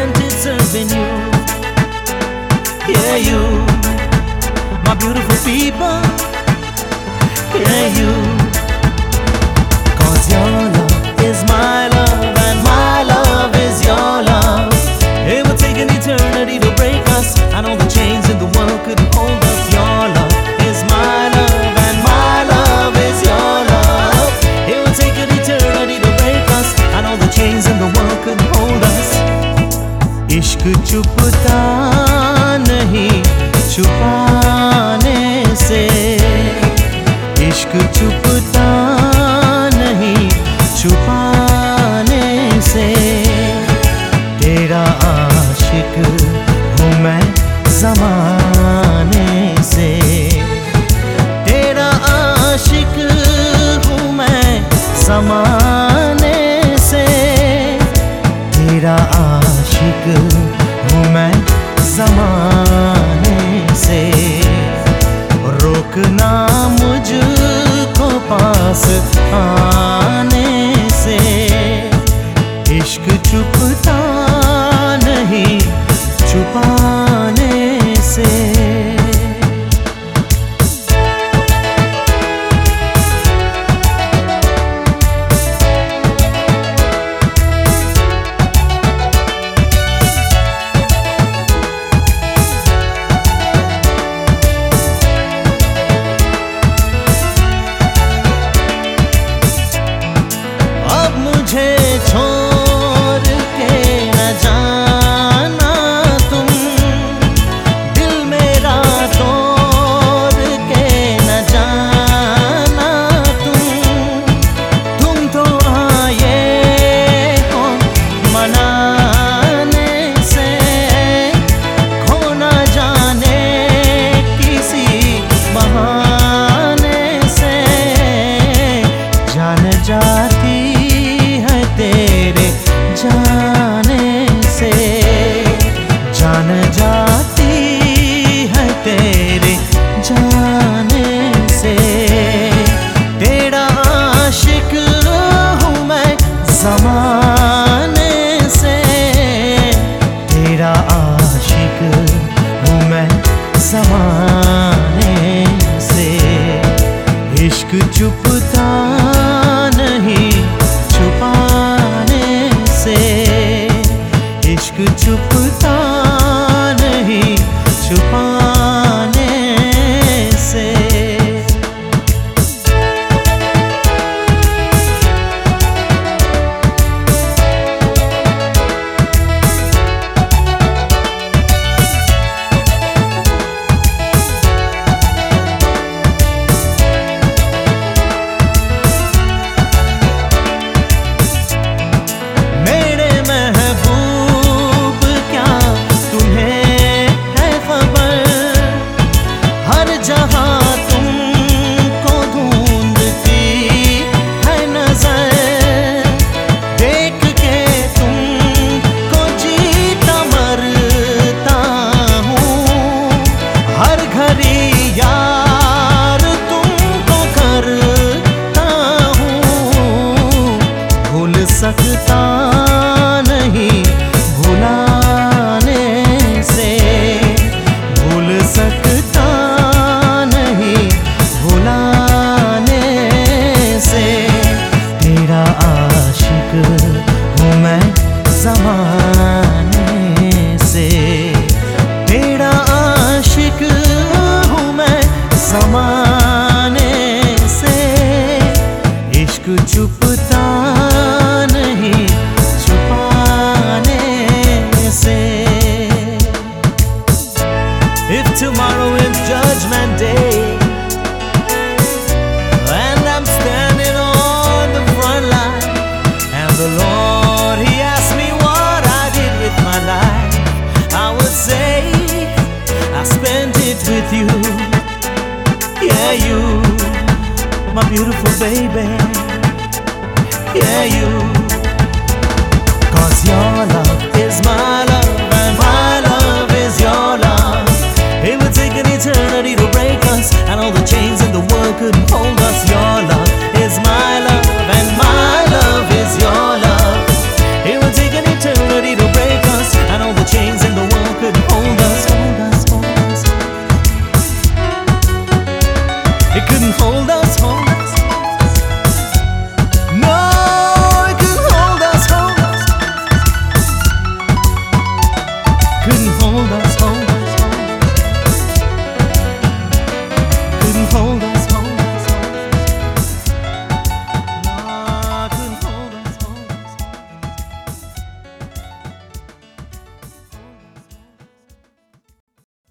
and it's serving you. Yeah, you, my beautiful people. Yeah, you. से इश्क छुपता नहीं, छुपाने से तेरा आशिक हूँ मैं जमाने से। तेरा आशिक हूँ मैं जमाने से, तेरा essa mão. Yeah, you, my beautiful baby. Yeah, you. Cause your love is mine.